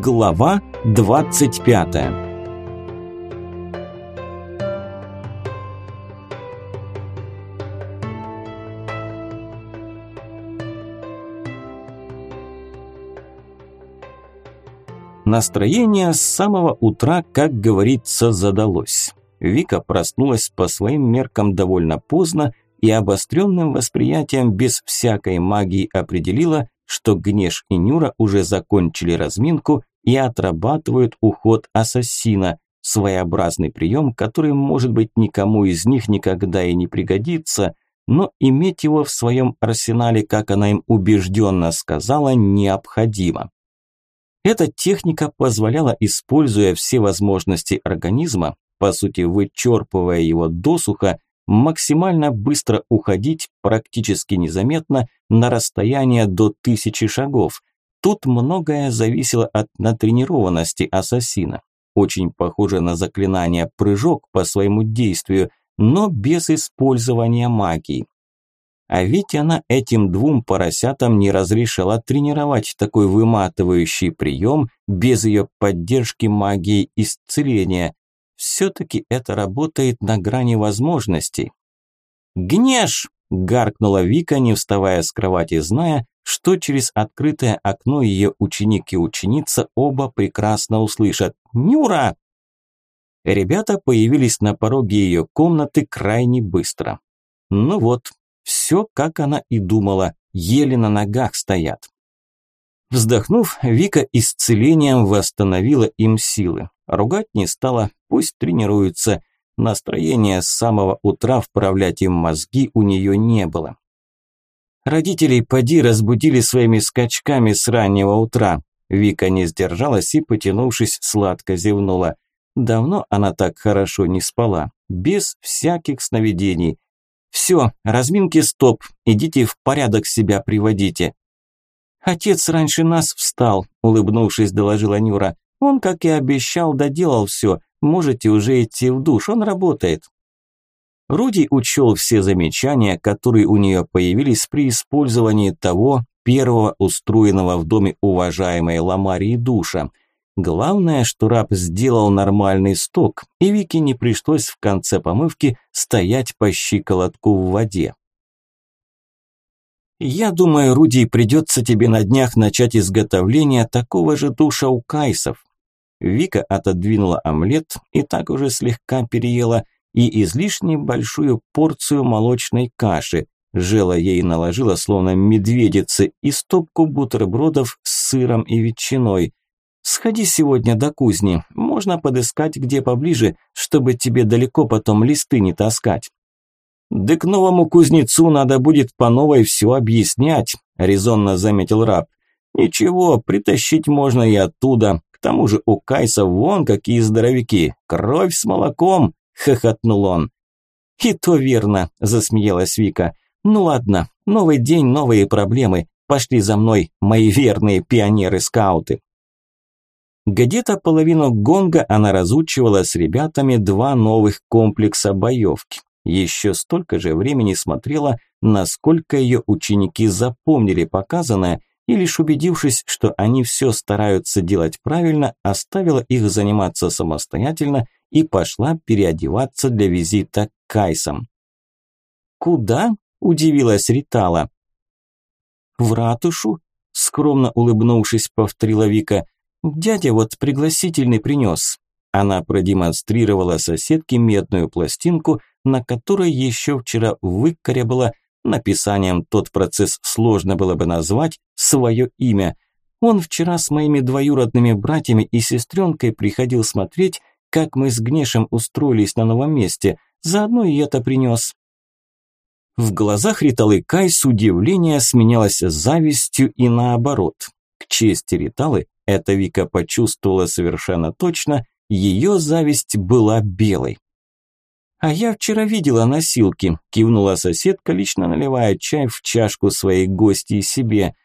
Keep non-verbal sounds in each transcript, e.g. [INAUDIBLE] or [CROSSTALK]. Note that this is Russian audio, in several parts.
Глава 25 Настроение с самого утра, как говорится, задалось. Вика проснулась по своим меркам довольно поздно и обостренным восприятием без всякой магии определила, что Гнеш и Нюра уже закончили разминку и отрабатывают уход ассасина, своеобразный прием, который, может быть, никому из них никогда и не пригодится, но иметь его в своем арсенале, как она им убежденно сказала, необходимо. Эта техника позволяла, используя все возможности организма, по сути вычерпывая его досуха, максимально быстро уходить практически незаметно на расстояние до тысячи шагов. Тут многое зависело от натренированности ассасина. Очень похоже на заклинание «прыжок» по своему действию, но без использования магии. А ведь она этим двум поросятам не разрешила тренировать такой выматывающий прием без ее поддержки магии исцеления. Все-таки это работает на грани возможностей. «Гнешь!» – гаркнула Вика, не вставая с кровати, зная, что через открытое окно ее ученик и ученица оба прекрасно услышат. «Нюра!» Ребята появились на пороге ее комнаты крайне быстро. Ну вот, все, как она и думала, еле на ногах стоят. Вздохнув, Вика исцелением восстановила им силы. Ругать не стала, пусть тренируются. Настроения с самого утра вправлять им мозги у нее не было. Родителей поди разбудили своими скачками с раннего утра. Вика не сдержалась и, потянувшись, сладко зевнула. Давно она так хорошо не спала, без всяких сновидений. «Все, разминки стоп, идите в порядок себя приводите». «Отец раньше нас встал», – улыбнувшись, доложила Нюра. Он, как и обещал, доделал все. Можете уже идти в душ, он работает. Руди учел все замечания, которые у нее появились при использовании того первого устроенного в доме уважаемой Ламарии душа. Главное, что раб сделал нормальный сток, и Вике не пришлось в конце помывки стоять по щиколотку в воде. «Я думаю, Руди, придется тебе на днях начать изготовление такого же душа у кайсов. Вика отодвинула омлет и так уже слегка переела и излишне большую порцию молочной каши. Жела ей наложила, словно медведицы, и стопку бутербродов с сыром и ветчиной. «Сходи сегодня до кузни, можно подыскать где поближе, чтобы тебе далеко потом листы не таскать». «Да к новому кузнецу надо будет по новой все объяснять», – резонно заметил раб. «Ничего, притащить можно и оттуда тому же у Кайса вон какие здоровяки, кровь с молоком, хохотнул он. И то верно, засмеялась Вика. Ну ладно, новый день, новые проблемы. Пошли за мной, мои верные пионеры-скауты. Где-то половину гонга она разучивала с ребятами два новых комплекса боевки. Еще столько же времени смотрела, насколько ее ученики запомнили показанное и лишь убедившись, что они все стараются делать правильно, оставила их заниматься самостоятельно и пошла переодеваться для визита к Кайсам. «Куда?» – удивилась Ритала. «В ратушу?» – скромно улыбнувшись, повторила Вика. «Дядя вот пригласительный принес». Она продемонстрировала соседке медную пластинку, на которой еще вчера выкорябала Написанием тот процесс сложно было бы назвать свое имя. Он вчера с моими двоюродными братьями и сестренкой приходил смотреть, как мы с Гнешем устроились на новом месте. Заодно и это принес. В глазах Риталы Кай с удивления сменялось завистью и наоборот. К чести Риталы, эта Вика почувствовала совершенно точно, ее зависть была белой. «А я вчера видела носилки», – кивнула соседка, лично наливая чай в чашку своей гости и себе.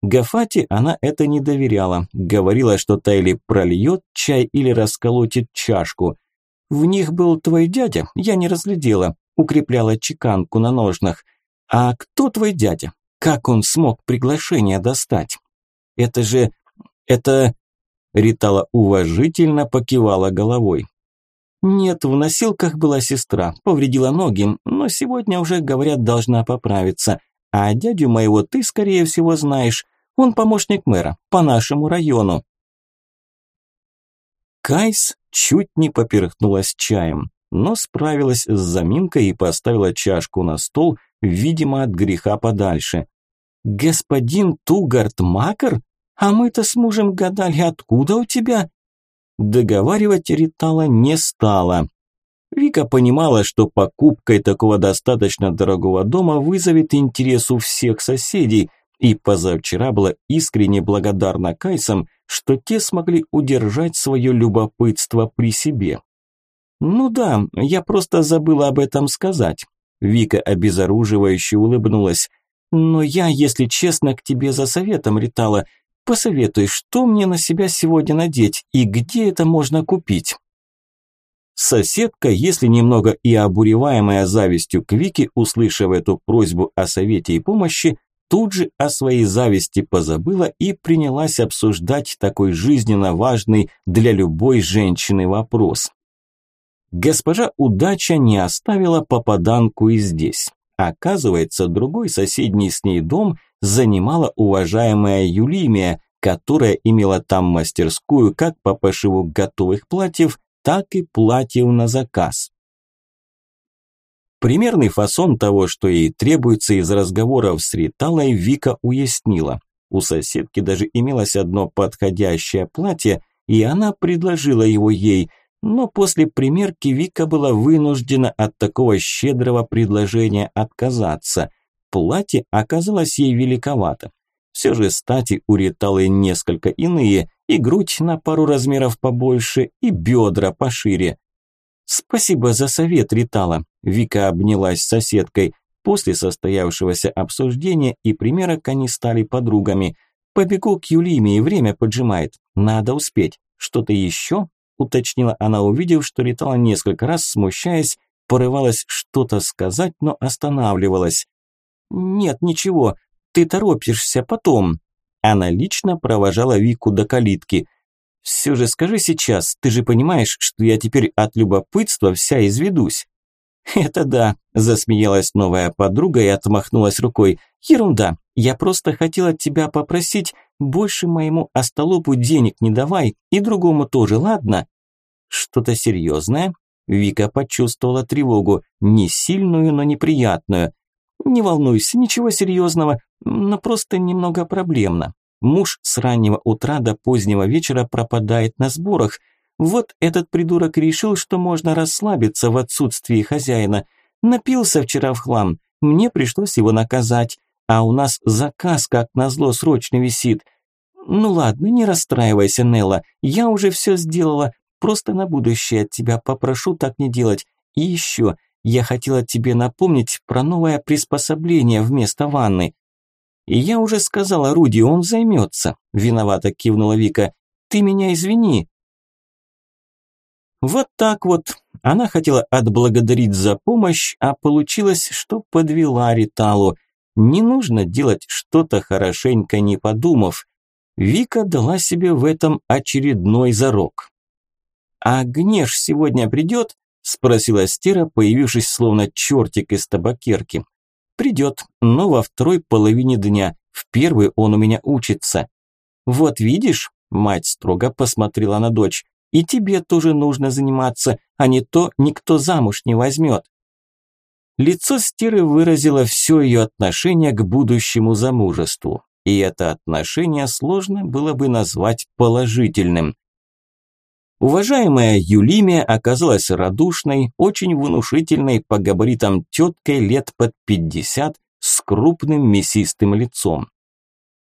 Гафати она это не доверяла, говорила, что та или прольет чай, или расколотит чашку. В них был твой дядя, я не разглядела, укрепляла чеканку на ножнах. А кто твой дядя? Как он смог приглашение достать? Это же... это... Ритала уважительно покивала головой. Нет, в носилках была сестра, повредила ноги, но сегодня уже, говорят, должна поправиться. А дядю моего ты, скорее всего, знаешь. Он помощник мэра по нашему району. Кайс чуть не поперхнулась чаем, но справилась с заминкой и поставила чашку на стол, видимо, от греха подальше. «Господин Тугард Макар? А мы-то с мужем гадали, откуда у тебя?» Договаривать Ритала не стала. Вика понимала, что покупкой такого достаточно дорогого дома вызовет интерес у всех соседей, и позавчера была искренне благодарна Кайсам, что те смогли удержать свое любопытство при себе. «Ну да, я просто забыла об этом сказать». Вика обезоруживающе улыбнулась. «Но я, если честно, к тебе за советом летала. Посоветуй, что мне на себя сегодня надеть и где это можно купить?» Соседка, если немного и обуреваемая завистью к Вике, услышав эту просьбу о совете и помощи, тут же о своей зависти позабыла и принялась обсуждать такой жизненно важный для любой женщины вопрос. Госпожа Удача не оставила попаданку и здесь. Оказывается, другой соседний с ней дом занимала уважаемая Юлимия, которая имела там мастерскую как по пошиву готовых платьев, так и платьев на заказ. Примерный фасон того, что ей требуется из разговоров с Риталой, Вика уяснила. У соседки даже имелось одно подходящее платье, и она предложила его ей, но после примерки Вика была вынуждена от такого щедрого предложения отказаться. Платье оказалось ей великовато. Все же стати у Риталы несколько иные, и грудь на пару размеров побольше, и бедра пошире. «Спасибо за совет, Ритала», – Вика обнялась с соседкой. После состоявшегося обсуждения и примерок они стали подругами. «Побегу к Юлиме, и время поджимает. Надо успеть. Что-то еще?» – уточнила она, увидев, что Ритала несколько раз, смущаясь, порывалась что-то сказать, но останавливалась. «Нет, ничего. Ты торопишься потом». Она лично провожала Вику до калитки. Все же скажи сейчас, ты же понимаешь, что я теперь от любопытства вся изведусь. Это да, засмеялась новая подруга и отмахнулась рукой. Ерунда, я просто хотела тебя попросить, больше моему остолопу денег не давай, и другому тоже, ладно? Что-то серьезное? Вика почувствовала тревогу, не сильную, но неприятную. Не волнуйся, ничего серьезного, но просто немного проблемно. Муж с раннего утра до позднего вечера пропадает на сборах. Вот этот придурок решил, что можно расслабиться в отсутствии хозяина. Напился вчера в хлам. Мне пришлось его наказать. А у нас заказ, как назло, срочно висит. Ну ладно, не расстраивайся, Нелла. Я уже все сделала. Просто на будущее от тебя попрошу так не делать. И еще, я хотела тебе напомнить про новое приспособление вместо ванны. «И я уже сказала Руди, он займется», – виновато кивнула Вика. «Ты меня извини». Вот так вот. Она хотела отблагодарить за помощь, а получилось, что подвела Риталу. Не нужно делать что-то хорошенько не подумав. Вика дала себе в этом очередной зарок. «А Гнеш сегодня придет?» – спросила Стера, появившись словно чертик из табакерки. Придет, но во второй половине дня. В первый он у меня учится. Вот видишь, мать строго посмотрела на дочь, и тебе тоже нужно заниматься, а не то никто замуж не возьмет. Лицо Стеры выразило все ее отношение к будущему замужеству, и это отношение сложно было бы назвать положительным. Уважаемая Юлимия оказалась радушной, очень внушительной по габаритам теткой лет под пятьдесят с крупным мясистым лицом.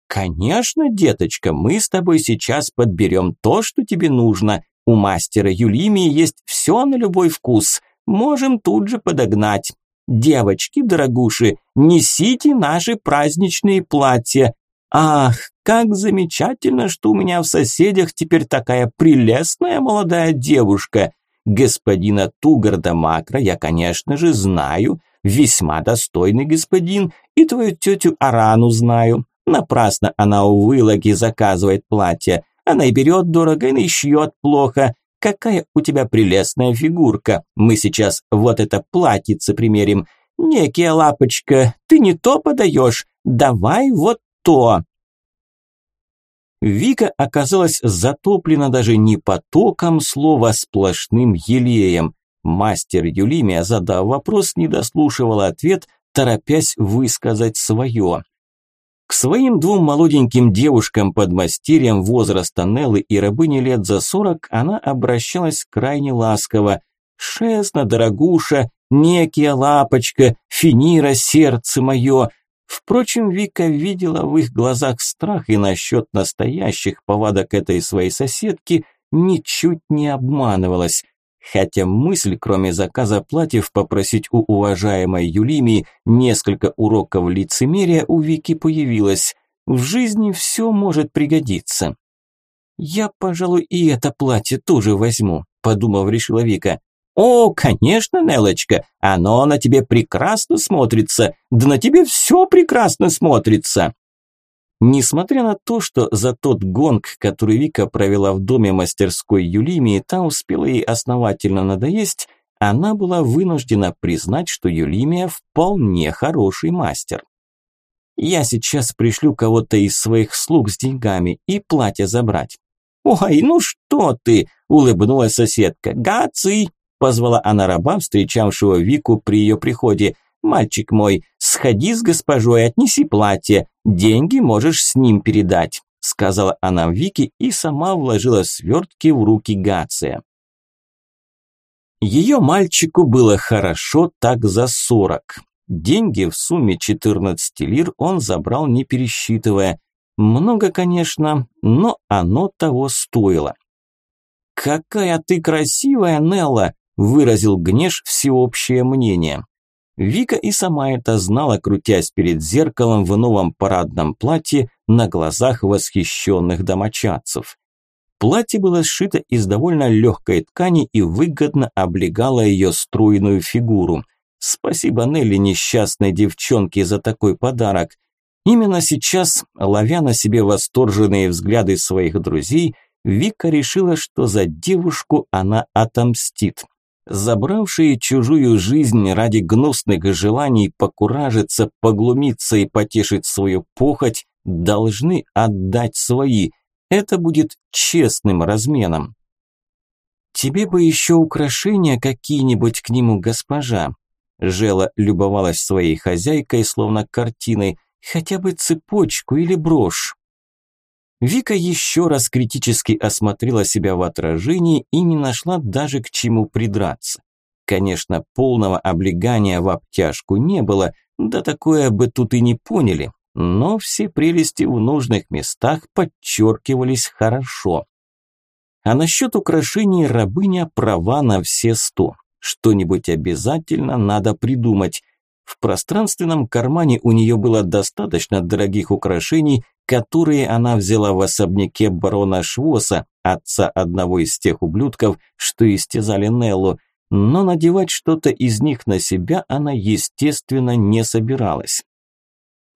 «Конечно, деточка, мы с тобой сейчас подберем то, что тебе нужно. У мастера Юлимии есть все на любой вкус. Можем тут же подогнать. Девочки, дорогуши, несите наши праздничные платья. Ах, как замечательно, что у меня в соседях теперь такая прелестная молодая девушка. Господина Тугарда Макра я, конечно же, знаю, весьма достойный господин, и твою тетю Арану знаю. Напрасно она у вылоги заказывает платье. Она и берет дорого, и шьет плохо. Какая у тебя прелестная фигурка. Мы сейчас вот это платьице примерим. Некия лапочка, ты не то подаешь. Давай вот то. Вика оказалась затоплена даже не потоком слова, сплошным елеем. Мастер Юлимия, задав вопрос, не дослушивала ответ, торопясь высказать свое. К своим двум молоденьким девушкам под мастерьем возраста Неллы и рабыни лет за сорок она обращалась крайне ласково. «Шестно, дорогуша, некия лапочка, финира, сердце мое!» Впрочем, Вика видела в их глазах страх и насчет настоящих повадок этой своей соседки ничуть не обманывалась. Хотя мысль, кроме заказа платьев, попросить у уважаемой Юлимии несколько уроков лицемерия у Вики появилась. В жизни все может пригодиться. «Я, пожалуй, и это платье тоже возьму», – подумав, решила Вика. «О, конечно, Нелочка, оно на тебе прекрасно смотрится, да на тебе все прекрасно смотрится!» Несмотря на то, что за тот гонг, который Вика провела в доме мастерской Юлимии, та успела ей основательно надоесть, она была вынуждена признать, что Юлимия вполне хороший мастер. «Я сейчас пришлю кого-то из своих слуг с деньгами и платье забрать». «Ой, ну что ты!» – улыбнулась соседка. «Гаций!» – позвала она раба, встречавшего Вику при ее приходе. «Мальчик мой, сходи с госпожой, отнеси платье, деньги можешь с ним передать», сказала она Вике и сама вложила свертки в руки Гация. Ее мальчику было хорошо так за сорок. Деньги в сумме 14 лир он забрал не пересчитывая. Много, конечно, но оно того стоило. «Какая ты красивая, Нелла!» – выразил Гнеш всеобщее мнение. Вика и сама это знала, крутясь перед зеркалом в новом парадном платье на глазах восхищенных домочадцев. Платье было сшито из довольно легкой ткани и выгодно облегало ее стройную фигуру. Спасибо Нелли, несчастной девчонке, за такой подарок. Именно сейчас, ловя на себе восторженные взгляды своих друзей, Вика решила, что за девушку она отомстит забравшие чужую жизнь ради гнусных желаний покуражиться, поглумиться и потешить свою похоть, должны отдать свои. Это будет честным разменом. «Тебе бы еще украшения какие-нибудь к нему, госпожа», Жела любовалась своей хозяйкой, словно картиной, хотя бы цепочку или брошь. Вика еще раз критически осмотрела себя в отражении и не нашла даже к чему придраться. Конечно, полного облегания в обтяжку не было, да такое бы тут и не поняли, но все прелести в нужных местах подчеркивались хорошо. А насчет украшений рабыня права на все сто. Что-нибудь обязательно надо придумать. В пространственном кармане у нее было достаточно дорогих украшений, которые она взяла в особняке барона Швоса, отца одного из тех ублюдков, что истязали Неллу, но надевать что-то из них на себя она, естественно, не собиралась.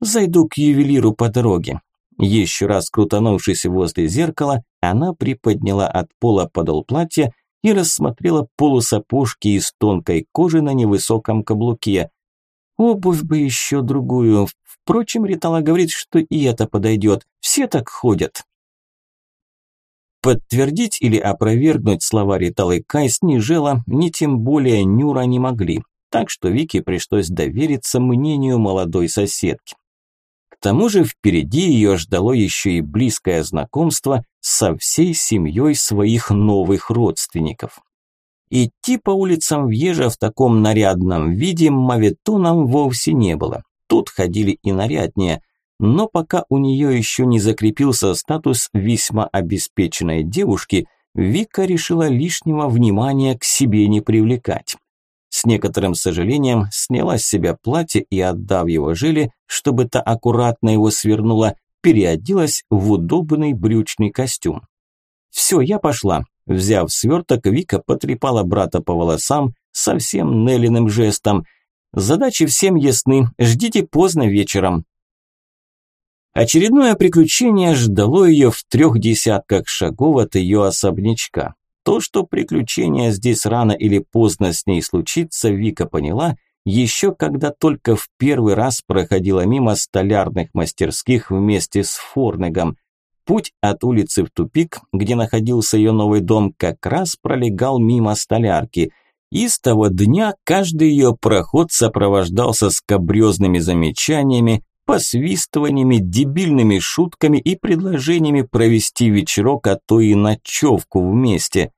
«Зайду к ювелиру по дороге». Еще раз крутанувшись возле зеркала, она приподняла от пола подол платья и рассмотрела полусапожки из тонкой кожи на невысоком каблуке. Обувь бы еще другую, Впрочем, Ритала говорит, что и это подойдет. Все так ходят. Подтвердить или опровергнуть слова Риталы Кайс ни Жела, ни тем более Нюра не могли. Так что Вике пришлось довериться мнению молодой соседки. К тому же впереди ее ждало еще и близкое знакомство со всей семьей своих новых родственников. Идти по улицам Вьежа в таком нарядном виде мавитоном вовсе не было. Тут ходили и наряднее, но пока у нее еще не закрепился статус весьма обеспеченной девушки, Вика решила лишнего внимания к себе не привлекать. С некоторым сожалением сняла с себя платье и, отдав его Желе, чтобы та аккуратно его свернула, переоделась в удобный брючный костюм. «Все, я пошла». Взяв сверток, Вика потрепала брата по волосам совсем Неллиным жестом – Задачи всем ясны, ждите поздно вечером. Очередное приключение ждало ее в трех десятках шагов от ее особнячка. То, что приключение здесь рано или поздно с ней случится, Вика поняла, еще когда только в первый раз проходила мимо столярных мастерских вместе с Форнегом. Путь от улицы в тупик, где находился ее новый дом, как раз пролегал мимо столярки. И с того дня каждый ее проход сопровождался скобрезными замечаниями, посвистываниями, дебильными шутками и предложениями провести вечерок, а то и ночевку вместе.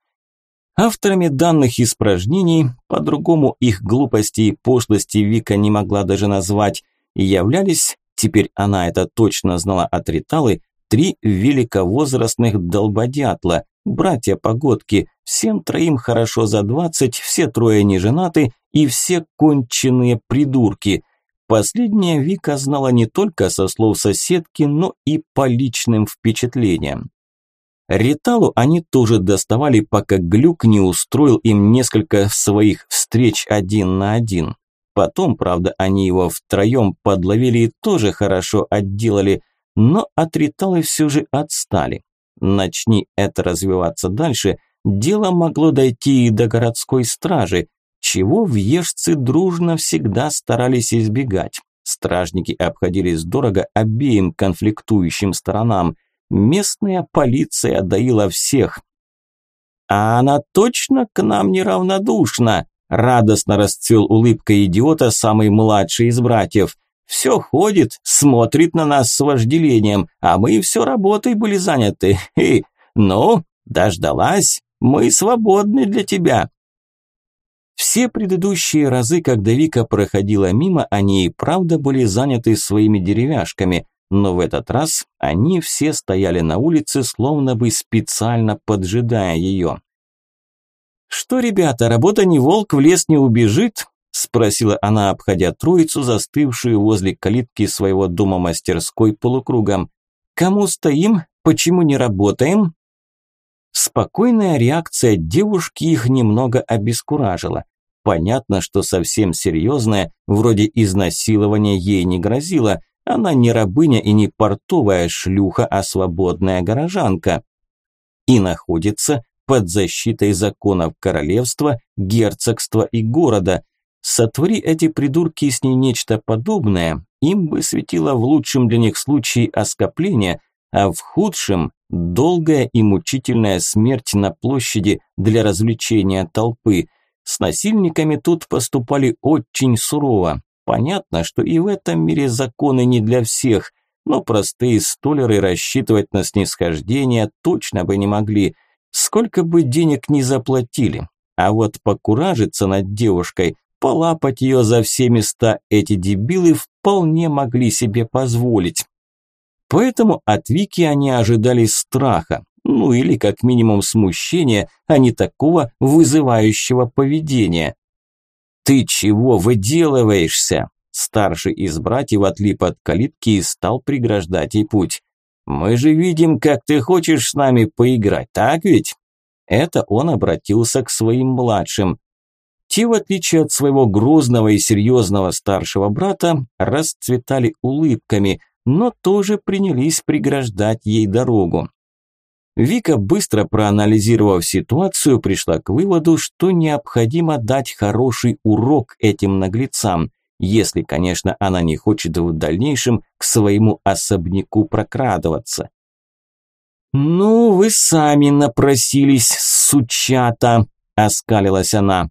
Авторами данных испражнений, по-другому их глупости и пошлости Вика не могла даже назвать, являлись, теперь она это точно знала от Риталы, три великовозрастных долбодятла, братья Погодки, всем троим хорошо за двадцать, все трое не женаты и все конченые придурки. Последняя Вика знала не только со слов соседки, но и по личным впечатлениям. Риталу они тоже доставали, пока Глюк не устроил им несколько своих встреч один на один. Потом, правда, они его втроем подловили и тоже хорошо отделали, но от Риталы все же отстали. Начни это развиваться дальше, дело могло дойти и до городской стражи, чего въежцы дружно всегда старались избегать. Стражники обходились дорого обеим конфликтующим сторонам. Местная полиция доила всех. «А она точно к нам неравнодушна?» Радостно расцвел улыбкой идиота самый младший из братьев. Все ходит, смотрит на нас с вожделением, а мы все работой были заняты. [LAUGHS] И, ну, дождалась, мы свободны для тебя. Все предыдущие разы, когда Вика проходила мимо, они и правда были заняты своими деревяшками, но в этот раз они все стояли на улице, словно бы специально поджидая ее. «Что, ребята, работа не волк, в лес не убежит?» – спросила она, обходя троицу, застывшую возле калитки своего дома-мастерской полукругом. «Кому стоим? Почему не работаем?» Спокойная реакция девушки их немного обескуражила. Понятно, что совсем серьезное, вроде изнасилования ей не грозило. Она не рабыня и не портовая шлюха, а свободная горожанка. И находится под защитой законов королевства, герцогства и города, Сотвори эти придурки с ней нечто подобное, им бы светило в лучшем для них случае оскопление, а в худшем – долгая и мучительная смерть на площади для развлечения толпы. С насильниками тут поступали очень сурово. Понятно, что и в этом мире законы не для всех, но простые столеры рассчитывать на снисхождение точно бы не могли. Сколько бы денег ни заплатили, а вот покуражиться над девушкой, Полапать ее за все места эти дебилы вполне могли себе позволить. Поэтому от Вики они ожидали страха, ну или как минимум смущения, а не такого вызывающего поведения. «Ты чего выделываешься?» Старший из братьев отлип от калитки и стал преграждать ей путь. «Мы же видим, как ты хочешь с нами поиграть, так ведь?» Это он обратился к своим младшим. Те, в отличие от своего грозного и серьезного старшего брата, расцветали улыбками, но тоже принялись преграждать ей дорогу. Вика, быстро проанализировав ситуацию, пришла к выводу, что необходимо дать хороший урок этим наглецам, если, конечно, она не хочет в дальнейшем к своему особняку прокрадываться. «Ну, вы сами напросились, сучата!» – оскалилась она.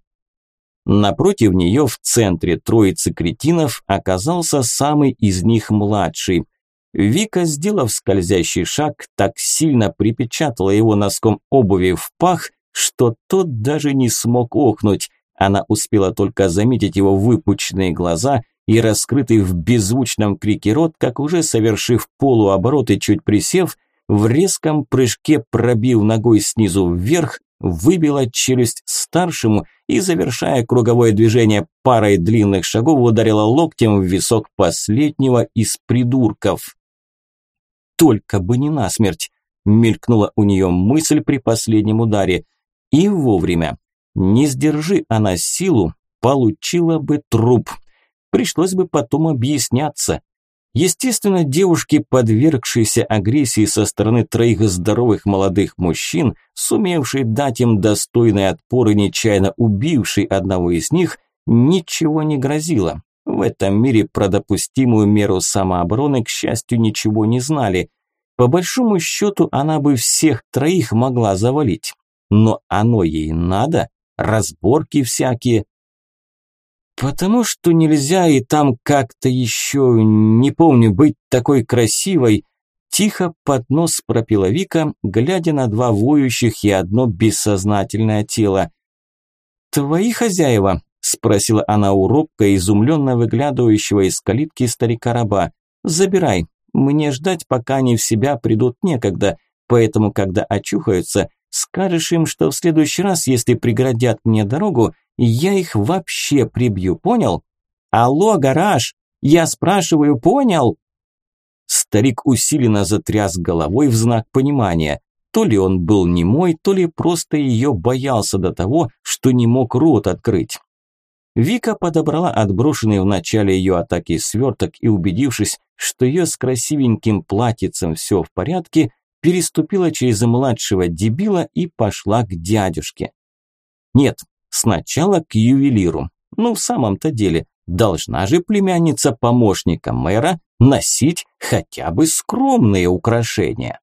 Напротив нее в центре троицы кретинов оказался самый из них младший. Вика, сделав скользящий шаг, так сильно припечатала его носком обуви в пах, что тот даже не смог охнуть. Она успела только заметить его выпученные глаза и раскрытый в беззвучном крике рот, как уже совершив полуоборот и чуть присев, в резком прыжке пробив ногой снизу вверх, выбила челюсть старшему и, завершая круговое движение парой длинных шагов, ударила локтем в висок последнего из придурков. «Только бы не насмерть!» – мелькнула у нее мысль при последнем ударе. И вовремя. Не сдержи она силу, получила бы труп. Пришлось бы потом объясняться. Естественно, девушки, подвергшиеся агрессии со стороны троих здоровых молодых мужчин, сумевшие дать им достойный отпор и нечаянно убивший одного из них, ничего не грозило. В этом мире про допустимую меру самообороны, к счастью, ничего не знали. По большому счету, она бы всех троих могла завалить. Но оно ей надо? Разборки всякие, Потому что нельзя и там как-то еще, не помню, быть такой красивой. Тихо под нос пропила Вика, глядя на два воющих и одно бессознательное тело. «Твои хозяева?» – спросила она у робко, изумленно выглядывающего из калитки старика-раба. «Забирай. Мне ждать, пока они в себя придут некогда, поэтому, когда очухаются, скажешь им, что в следующий раз, если преградят мне дорогу, я их вообще прибью, понял? Алло, гараж, я спрашиваю, понял? Старик усиленно затряс головой в знак понимания. То ли он был немой, то ли просто ее боялся до того, что не мог рот открыть. Вика подобрала отброшенный в начале ее атаки сверток и, убедившись, что ее с красивеньким платьицем все в порядке, переступила через младшего дебила и пошла к дядюшке. Нет, Сначала к ювелиру. Ну, в самом-то деле, должна же племянница помощника мэра носить хотя бы скромные украшения.